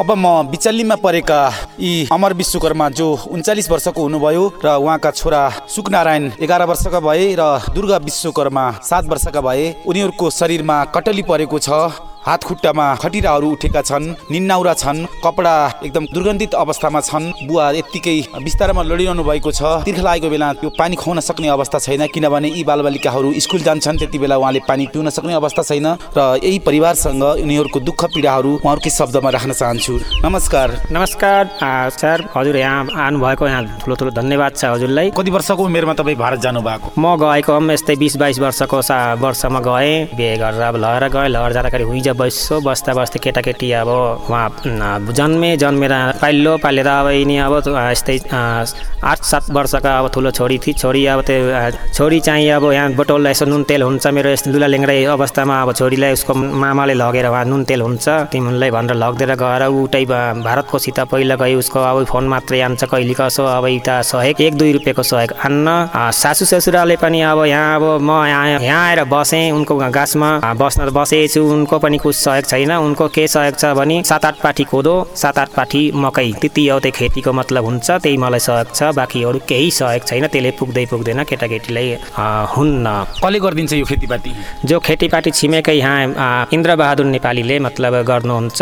अब म बिचल्लीमा परेका यी अमर विश्वकर्मा जो उन्चालिस वर्षको हुनुभयो र उहाँका छोरा सुकनारायण एघार वर्षका भए र दुर्गा विश्वकर्मा सात वर्षका भए उनीहरूको शरीरमा कटली परेको छ। हात खुट्टामा खटिराहरू उठेका छन् निन्नाउरा छन् कपडा एकदम दुर्गन्धित अवस्थामा छन्। बुवा यत्तिकै बिस्तारमा लडिरहनु भएको छ। तिर्ख लागेको बेला त्यो पानी खुवाउन सक्ने अवस्था छैन किनभने यी बालबालिकाहरू स्कुल जान्छन् त्यति बेला उहाँले पानी पिउन सक्ने अवस्था छैन र यही परिवारसँग उनीहरूको दुःख पीडाहरू उहाँहरूकै शब्दमा राख्न चाहन्छु। नमस्कार। नमस्कार सर हजुर यहाँ आउनुभएको यहाँ ठुलो ठुलो धन्यवाद छ हजुरलाई। कति वर्षको उमेरमा तपाईँ भारत जानुभएको? म गएको यस्तै बिस बाइस वर्षको वर्षमा गएँ बिहे गरेर अब लहर गएँ लहर जाँदाखेरि हुइज बस्यो बस्दा बस्दै केटाकेटी अब उहाँ जन्मे जन्मेर पालिलो पालेर अब यिनी अब यस्तै आठ सात वर्षका अब ठुलो छोरी थिए छोरी अब त्यो छोरी चाहिँ अब यहाँ बोटोल यसो नुन तेल हुन्छ मेरो यस्तो लुला अवस्थामा अब छोरीलाई उसको मामाले लगेर उहाँ नुन तेल हुन्छ तिमीलाई भनेर लगिदिएर गएर उतै भारतको सित पहिला गयो उसको अब फोन मात्रै आन्छ कहिले कसो अब यता सहयोग एक दुई रुपियाँको सहयोग आन्न सासु ससुराले पनि अब यहाँ अब म यहाँ आएर बसेँ उनको गाछमा बस्न बसेछु उनको पनि कुछ सहयोग छैन। उनको के सहयोग छ भने सात आठ पाठी कोदो सात आठ पाठी मकै। त्यति हो त्यो खेतीको मतलब हुन्छ। त्यही मलाई सहयोग छ। बाँकी अरू केही सहयोग छैन। त्यसले पुग्दै पुग्दैन केटाकेटीलाई हुन्न। कसले गरिदिन्छ यो खेतीपाती? जो खेतीपाती छिमेकै यहाँ इन्द्रबहादुर नेपालीले मतलब गर्नुहुन्छ।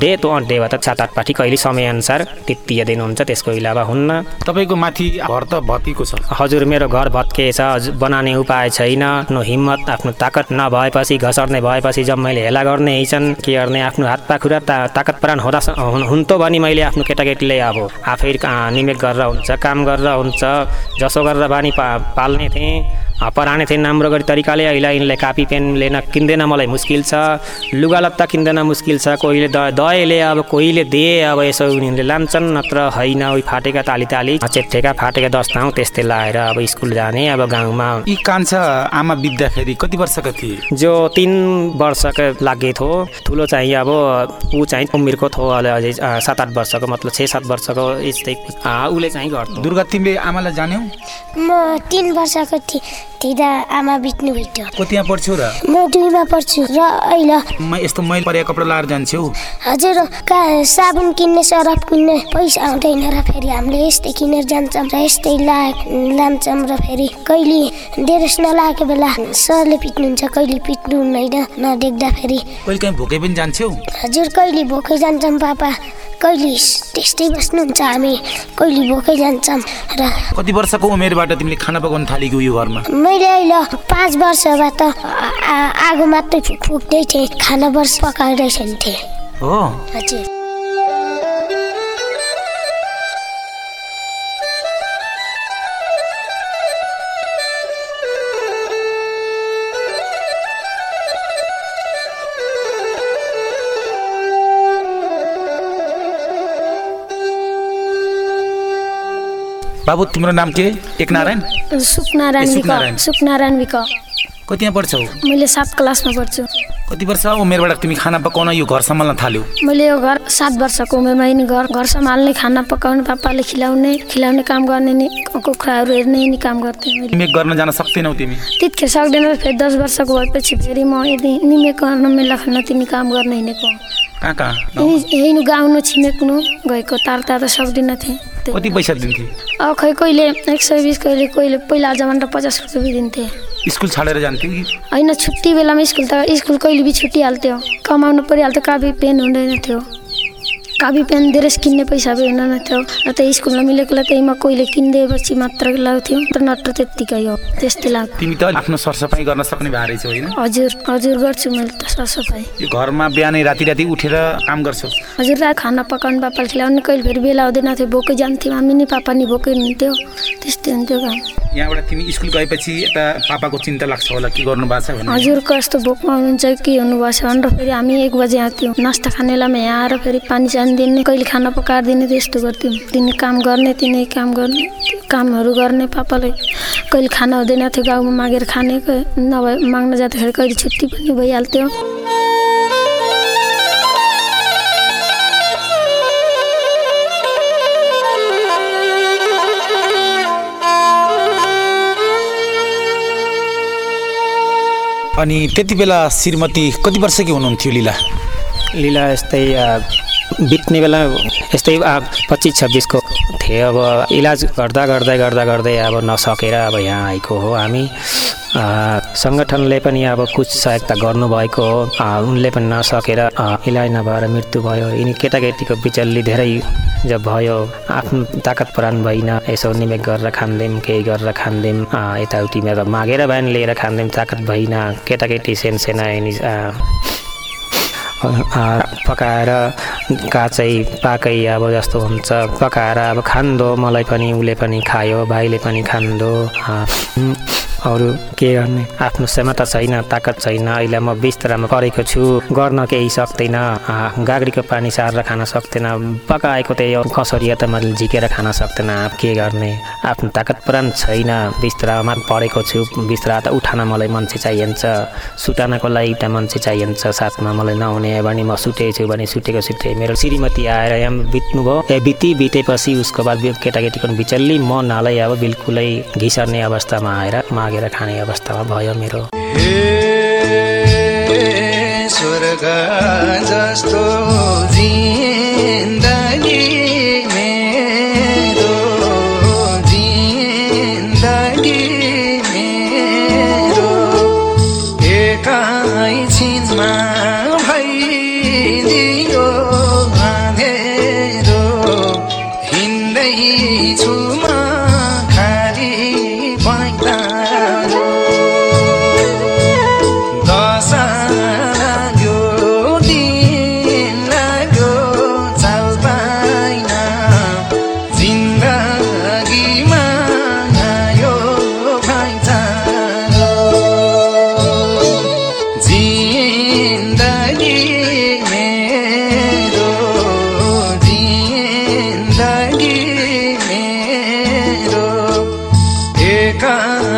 डे त डे त सात आठ पाठी कहिले समयअनुसार त्यति दिनुहुन्छ। त्यसको इलावा हुन्न। तपाईँको माथि घर त भत्किएको छ। हजुर मेरो घर भत्किएछ। बनाउने उपाय छैन। आफ्नो हिम्मत आफ्नो ताकत नभएपछि घसर्ने भएपछि जब हेला गर्ने छन् के गर्ने आफ्नो हात पाखुरा ता ताकत प्राण हुँदा हुन्थ्यो भने मैले आफ्नो केटाकेटीलाई अब आफै निमेक गरेर हुन्छ काम गरेर हुन्छ जसो गरेर बानी पा पाल्ने थिएँ। पढाने थिएँ राम्रो गरी तरिकाले अहिले यिनलाई कापी पेन लिन किन्दैन मलाई मुस्किल छ। लुगा लत्ता किन्दैन मुस्किल छ। कोहीले द दयले अब कोहीले दे अब यसो उनीहरूले लान्छन् नत्र होइन उही फाटेका ताली ताली चेप्ठेका फाटेका दस्ताउँ त्यस्तै लाएर अब स्कुल जाने अब गाउँमा। यी कान्छा आमा बित्दाखेरि कति वर्षका थिए? जो तिन वर्षको लागि थियो ठुलो चाहिँ अब ऊ चाहिँ उमेरको थियो अझै सात आठ वर्षको मतलब छ सात वर्षको यस्तै उसले चाहिँ गर्थ्यो दुर्गा तिमीले आमालाई जान्यौ? म तिन वर्षको थिएँ। थिँदा आमा बित्नु भयो कतिमा पढ्छौ र? म दुईमा पढ्छु र अहिले म यस्तो मैल परेको कपडा लाएर जान्छौ? हजुर का साबुन किन्ने सरफ किन्ने पैसा आउँदैन र फेरि हामीले यस्तै किनेर जान्छौँ र यस्तै ला लान्छौँ र फेरि कहिले डेरेस नलागेको बेला सरले पिट्नुहुन्छ कहिले पिट्नु हुँदैन नदेख्दा फेरि। कहिले काहीँ भोकै पनि जान्छौ? हजुर कहिले भोकै जान्छौँ पापा। कहिले त्यस्तै बस्नुहुन्छ हामी कहिले भोकै जान्छौँ र कति वर्षको उमेरबाट तिमीले खाना पकाउनु थालेको यो घरमा? मैले अहिले पाँच वर्षबाट आगो मात्रै फुक्दै थिएँ खाना वर्ष पकाउँदै थिएँ। हो? हजुर। बाबु तिम्रो नाम के? एक नारायण सुकनारायण सुकनारायण विक। कतिमा पढ्छौ? मैले सात क्लासमा पढ्छु। कति वर्ष उमेरबाट तिमी खाना पकाउन यो घर सम्हाल्न थाल्यौ? मैले यो घर सात वर्षको उमेरमा यिनी घर घर सम्हाल्ने खाना पकाउने पापाले खिलाउने खिलाउने काम गर्ने नि कुखुराहरू हेर्ने नि काम गर्थेँ निमेक गर्न जान सक्दैनौ तिमी। त्यतिखेर सक्दैन फेरि दस वर्षको भएपछि फेरि म यदि निमेक गर्न मेला खान तिमी काम गर्न हिँडेको। कहाँ कहाँ? यहीँ गाउनु छिमेक्नु गएको तार तार त सक्दिनँ थिएँ। कति पैसा दिन्थे? अब खै कहिले एक सय बिस कहिले कहिले पहिला जमाना पचास रुपियाँ दिन्थे। स्कुल छाडेर जान्थ्यो कि? होइन छुट्टी बेलामा स्कुल त स्कुल कहिले बिच छुट्टिहाल्थ्यो कमाउनु परिहाल्थ्यो कापी पेन हुँदैन थियो। कापी पेन ड्रेस किन्ने पैसा पनि हुँदैन थियो र त्यही स्कुलमा मिलेकोलाई त्यहीमा कोहीले किनिदिएपछि मात्र लाउँथ्यो तर नत्र त्यत्तिकै हो त्यस्तै लाग्थ्यो तिमी त आफ्नो सरसफाइ गर्न सक्ने भए रहेछौ होइन हजुर हजुर गर्छु मैले त सरसफाइ यो घरमा बिहानै राति राति उठेर काम गर्छौ हजुर खाना पकाउनु पापाले खिलाउनु कहिले फेरि बेला हुँदैन थियो भोकै जान्थ्यौँ हामी नि पापा नि भोकै हुन्थ्यो त्यस्तै हुन्थ्यो काम यहाँबाट तिमी स्कुल गएपछि यता पापाको चिन्ता लाग्छ होला के गर्नु भएको छ हजुर कस्तो भोकमा हुनुहुन्छ के हुनुभएको छ भनेर फेरि हामी एक बजे आउँथ्यौँ। नास्ता खाने बेलामा यहाँ आएर फेरि पानी सानी दिने कहिले खाना पकाएर दिने त्यस्तो गर्थ्यौँ। तिनी काम गर्ने तिनी काम गर्ने कामहरू गर्ने पापाले। कहिले खाना हुँदैन थियो गाउँमा मागेर खाने नभए माग्न जाँदाखेरि कहिले छुट्टी पनि भइहाल्थ्यो। अनि त्यति बेला श्रीमती कति वर्षकी हुनुहुन्थ्यो लिला? लिला यस्तै बित्ने बेला यस्तै पच्चिस छब्बिसको थिएँ। अब इलाज गर्दा गर्दै गर्दा गर्दै अब नसकेर अब यहाँ आएको हो हामी। सङ्गठनले पनि अब कुछ सहायता गर्नुभएको हो। उनले पनि नसकेर इलाज नभएर मृत्यु भयो। यिनी केटाकेटीको बिचल्ली धेरै जब भयो आफ्नो ताकत पुरान भइन यसो निमेक गरेर खाँदैम केही गरेर खाँदैम यताउति मेरो मागेर बिहान लिएर खाँदैम ताकत भइन केटाकेटी सेना यिनी पकाएर काचै पाकै अब जस्तो हुन्छ। पकाएर अब खान्दो मलाई पनि उसले पनि खायो भाइले पनि खान्दो अरू के गर्ने आफ्नो क्षमता छैन ताकत छैन अहिले म बिस्तरामा परेको छु गर्न केही सक्दैन गाग्रीको पानी सारेर खान सक्दैन पकाएको त्यही कसरी त मैले झिकेर खान सक्दैन के गर्ने? आफ्नो ताकत पुरान छैन बिस्तरामा परेको छु बिस्तरा त उठान मलाई मान्छे चाहिन्छ सुटानको लागि एउटा मान्छे चाहिन्छ साथमा मलाई नहुने भने म सुटेको छु भने सुटेको सुटे मेरो श्रीमती आएर यहाँ बित्नुभयो। ए बिति बितेपछि उसको बाद केटाकेटीको बिचल्ली म नालै अब बिल्कुलै घिसर्ने अवस्थामा आएर मागेर खाने अवस्थामा भयो मेरो। स्वर्ग जस्तो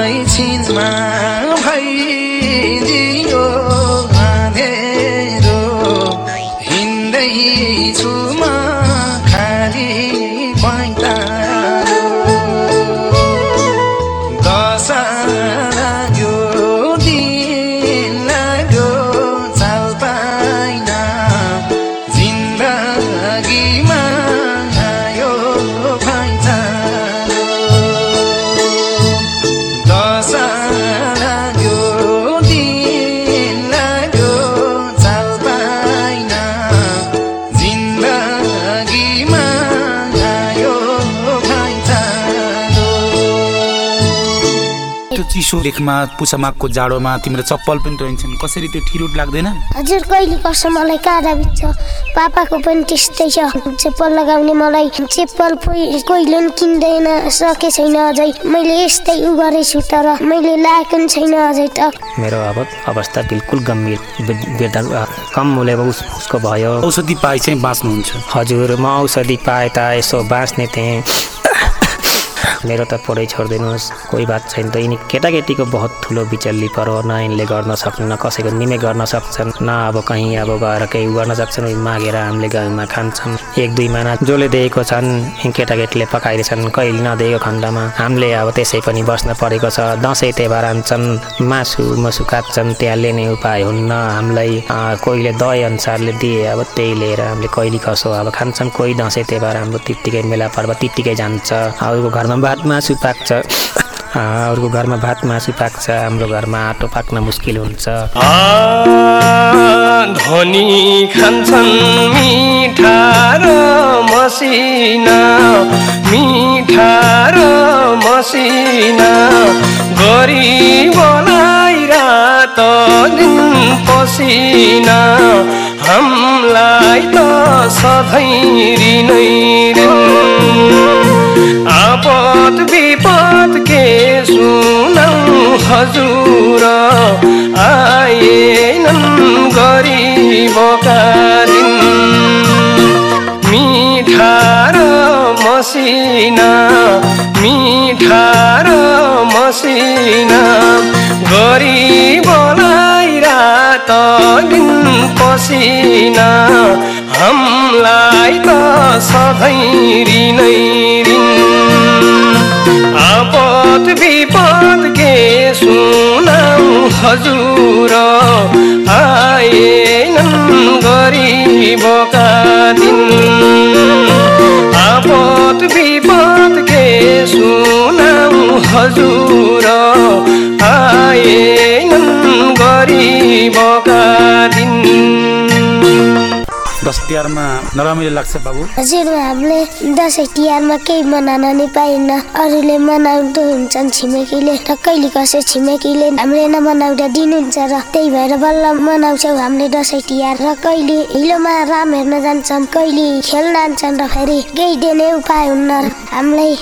एकाइ छिनमा चिसो लेखमा पुछमागको जाडोमा तिम्रो चप्पल पनि रहन्छन् कसरी त्यो ठिरुट लाग्दैन? हजुर कहिले कसो मलाई काँडा बित्छ पापाको पनि त्यस्तै छ। चप्पल लगाउने मलाई चप्पल कोही- कहिले पनि किन्दैन सके छैन अझै। मैले यस्तै उ गरेछु तर मैले लगाएको पनि छैन अझै त। मेरो अब अवस्था बिल्कुल गम्भीर। कम मूल्यमा उस उसको भयो। औषधि पाए चाहिँ बाँच्नुहुन्छ। हजुर म औषधि पाएँ त यसो बाँच्ने थिएँ। मेरो त पढाइ छोडिदिनुहोस्। कोही बात छैन त यिनी केटाकेटीको बहुत ठुलो बिचल्ली परो न यिनले गर्न सक्छन् न कसैको निमे गर्न सक्छन् न अब कहीँ अब गएर केही गर्न सक्छन् मागेर हामीले गाउँमा खान्छौँ एक दुई महिना जसले दिएको छन् केटाकेटीले पकाइरहेछन् कहिले नदिएको खण्डमा। हामीले अब त्यसै पनि बस्न परेको छ। दसैँ तिहार आन्छन् मासु मसु काट्छन् त्यहाँ लिने उपाय हुन्न हामीलाई कोहीले दही अनुसारले दिए अब त्यही लिएर हामीले कहिले कसो अब खान्छन्। कोही दसैँ तिहार हाम्रो त्यत्तिकै मेला पर्व त्यत्तिकै जान्छ। अरूको घरमा भात मासु पाक्छ। अरूको घरमा भात मासु पाक्छ हाम्रो घरमा आटो पाक्न मुस्किल हुन्छ। धनी खान्छन् मिठा र मसिना मिठा र मसिना। गरिबलाई रात दिन पसिना। हामीलाई त सधैँ ऋण आपत विपद के सुनौ हजुर? आएनन् गरिबका दिन मिठा र मसिना मिठा र मसिना गरिबलाई रात दिन पसिना हामीलाई त सधैँ ऋणै ऋण। आपत विपद के सुनाउ हजुर। आएनन् गरी गरिबका दिन। आपत विपद के सुनाउ हजुर। आएनन् गरिबका दिन दसैँ तिहारमा नरमाइलो लाग्छ बाबु। हजुर हामीले दसैँ तिहारमा केही मनाउन नै पाइन्न। अरूले मनाउँदो हुन्छन् छिमेकीले र कहिले कसै छिमेकीले हामीले नमनाउँदा दिनुहुन्छ र त्यही भएर बल्ल मनाउँछौँ हामीले दसैँ तिहार र कहिले हिलोमा राम हेर्न जान्छन् कहिले खेल्न जान्छन् र फेरि केही दिने उपाय हुन्न हामीलाई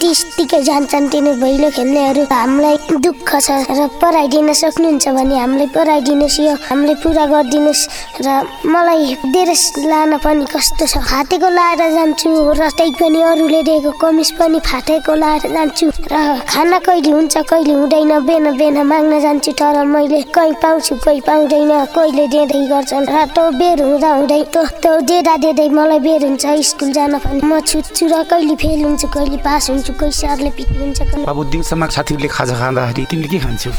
तिसतिकै जान्छन् तिनी भैलो खेल्नेहरू। हामीलाई दुःख छ र पढाइदिन सक्नुहुन्छ भने हामीलाई पढाइदिनुहोस् यो। हामीले पुरा गरिदिनुहोस् र मलाई डेरेस लान पनि कस्तो छ? फाटेको लाएर जान्छु र त्यही पनि अरूले दिएको कमिज पनि फाटेको लाएर जान्छु र खाना कहिले हुन्छ कहिले हुँदैन बेन बेन माग्न जान्छु तर मैले कहीँ पाउँछु कोही पाउँदैन कहिले दिँदै गर्छन् र त्यो बेर हुँदा हुँदै त्यो त्यो दिँदा दिँदै मलाई बेर हुन्छ स्कुल जान पनि। म छुट्छु र कहिले फेल हुन्छु कहिले पास हुन्छु कोही सरले पिट्नुहुन्छ दिउँसोमा साथीहरूले खाजा खाँदाखेरि तिमीले के खान्छौ?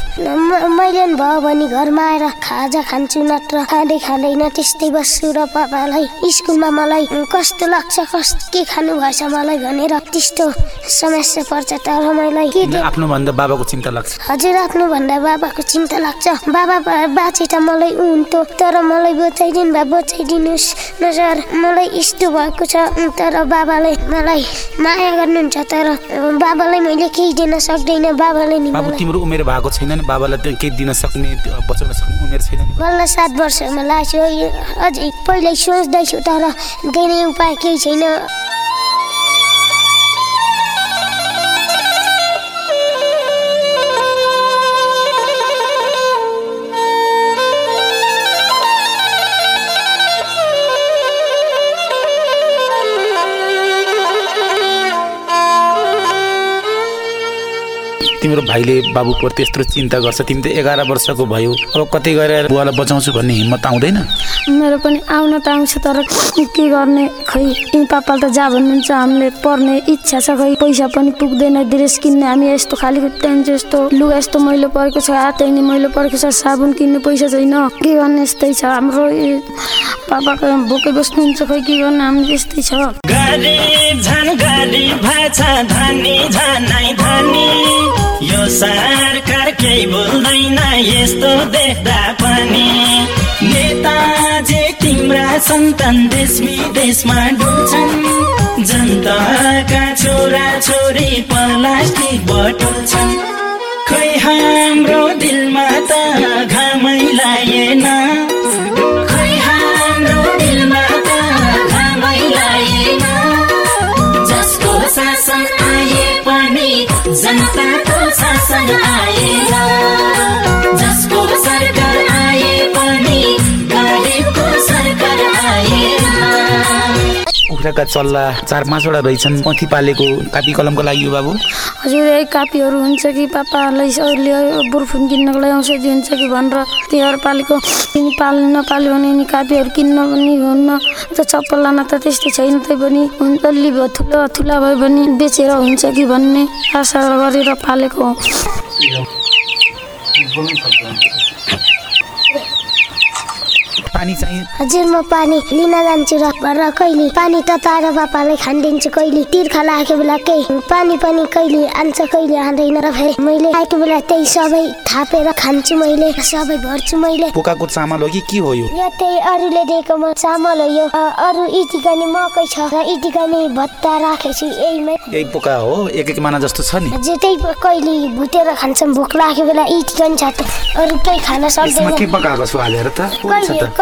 मैले भयो भने घरमा आएर खाजा खान्छु नत्र खाँदै खाँदैन त्यस्तै बस्छु र पापालाई स्कुलमा मलाई कस्तो लाग्छ कस्तो के खानु भएछ मलाई भनेर त्यस्तो समस्या पर्छ तर मलाई के आफ्नो भन्दा बाबाको चिन्ता लाग्छ? हजुर आफ्नो भन्दा बाबाको चिन्ता लाग्छ। बाबा बाँचे त मलाई हुन्थ्यो तर मलाई बचाइदिनु भए बचाइदिनुहोस् न सर। मलाई यस्तो भएको छ तर बाबाले मलाई माया गर्नुहुन्छ तर बाबालाई मैले केही दिन सक्दैन बाबाले नि तिम्रो उमेर भएको छैन नि बाबालाई केही दिन सक्ने बचाउन सक्ने उमेर छैन बल्ल सात वर्षमा लाग्यो यो अझै पहिल्यै सोच्दैछु तर दिने उपाय केही छैन तिम्रो भाइले बाबुप्रति यत्रो चिन्ता गर्छ तिमी त एघार वर्षको भयो। अब कतै गएर बुवालाई बचाउँछु भन्ने हिम्मत आउँदैन? मेरो पनि आउन त आउँछ तर के गर्ने? खै पापाले त जा भन्नुहुन्छ हामीले पढ्ने इच्छा छ खै। पैसा पनि पुग्दैन ड्रेस किन्ने हामी यस्तो खाली टाइम यस्तो लुगा यस्तो मैलो परेको छ हातैनी मैलो परेको छ साबुन किन्ने पैसा छैन। के गर्ने यस्तै छ हाम्रो पापाको भोकै बस्नुहुन्छ खै के गर्ने हाम्रो यस्तै छ धनी झनै धनी। यो सरकार केही बोल्दैन यस्तो देख्दा पनि। नेताजे तिम्रा सन्तान देश विदेशमा डुल्छन्। जनताका छोरा छोरी प्लास्टिक बटुल्छन्। खै हाम्रो दिलमा त घामै लागेन। शासन कुखुराका चल्ला चार पाँचवटा रहेछन्। पथी पालेको कापी कलमको लागि हो बाबु। हजुर यही कापीहरू हुन्छ कि अहिले बुर्फुन किन्नको लागि औषधि हुन्छ कि भनेर तिहार पालेको तिनी पाल्नु नपाल्यो भने नि कापीहरू किन्न पनि हुन्न। त चप्पल लान त त्यस्तै छैन तै पनि। अलि भयो ठुलो ठुला भयो भने बेचेर हुन्छ कि भन्ने आशा गरेर पालेको हो। पानी चाहिँ हजुर म पानी लिन जान्छु र कहिले पानी तताएर पापालाई खानिदिन्छु कहिले। तिर्खा लागेको बेला केही पानी पनि कहिले आन्छ कहिले आँदैन र फेरि मैले आएको बेला त्यही सबै थापेर खान्छु मैले सबै भर्छु मैले। पोकाको चामल हो कि के हो यो? त्यही अरूले दिएको म चामल हो यो। अरू इटिकाने मकै छ र इटिकाने भत्ता राखेको छु यहीमै। यही पोका हो एक एक माना जस्तो छ नि। हजुर त्यही कहिले भुटेर खान्छौँ भोक लागेको बेला इटिकाने छ त। अरू केही खान सक्दैन। के पकाएको छु हालेर त?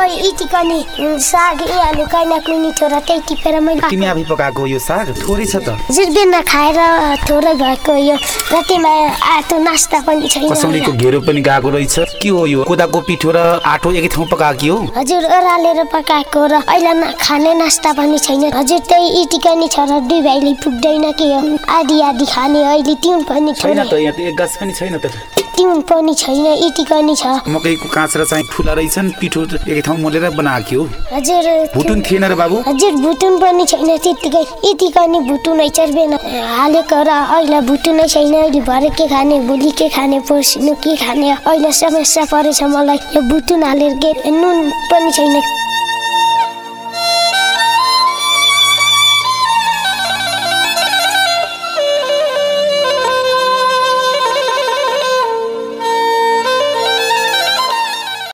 इटिकाने साग आलु काइना कुनी छोरा त्यही टिपेर मैले तिमी आफै पकाएको यो साग थोरै छ त हजुर बिना खाएर थोरै भएको यो रातिमा आतो नास्ता पनि छैन कसौलीको घेरो पनि गएको रहेछ के हो यो कोदाको पिठो र आठो एकै ठाउँ पकाएको हो हजुर ओह्रालेर पकाएको र अहिले न खाने नास्ता पनि छैन हजुर त्यही इटिकानी छ र दुई भाइले पुग्दैन के हो आधी आधी खाने अहिले तिउन पनि छैन थोरै त यहाँ त एक गाछ पनि छैन त तिउन पनि छैन इटिकानी छ। मकैको काँच र चाहिँ ठुला रहेछन् पिठो एकै ठाउँ मोलेर बनाएको। हजुर भुटुन थिएन र बाबु? हजुर भुटुन पनि छैन त्यत्तिकै। यतिकनी भुटुनै चर्बेन हालेको र अहिले भुटुनै छैन अहिले भरे के खाने भोलि के खाने पर्सिनु के खाने अहिले समस्या परेछ मलाई। यो भुटुन हालेर के नुन पनि छैन।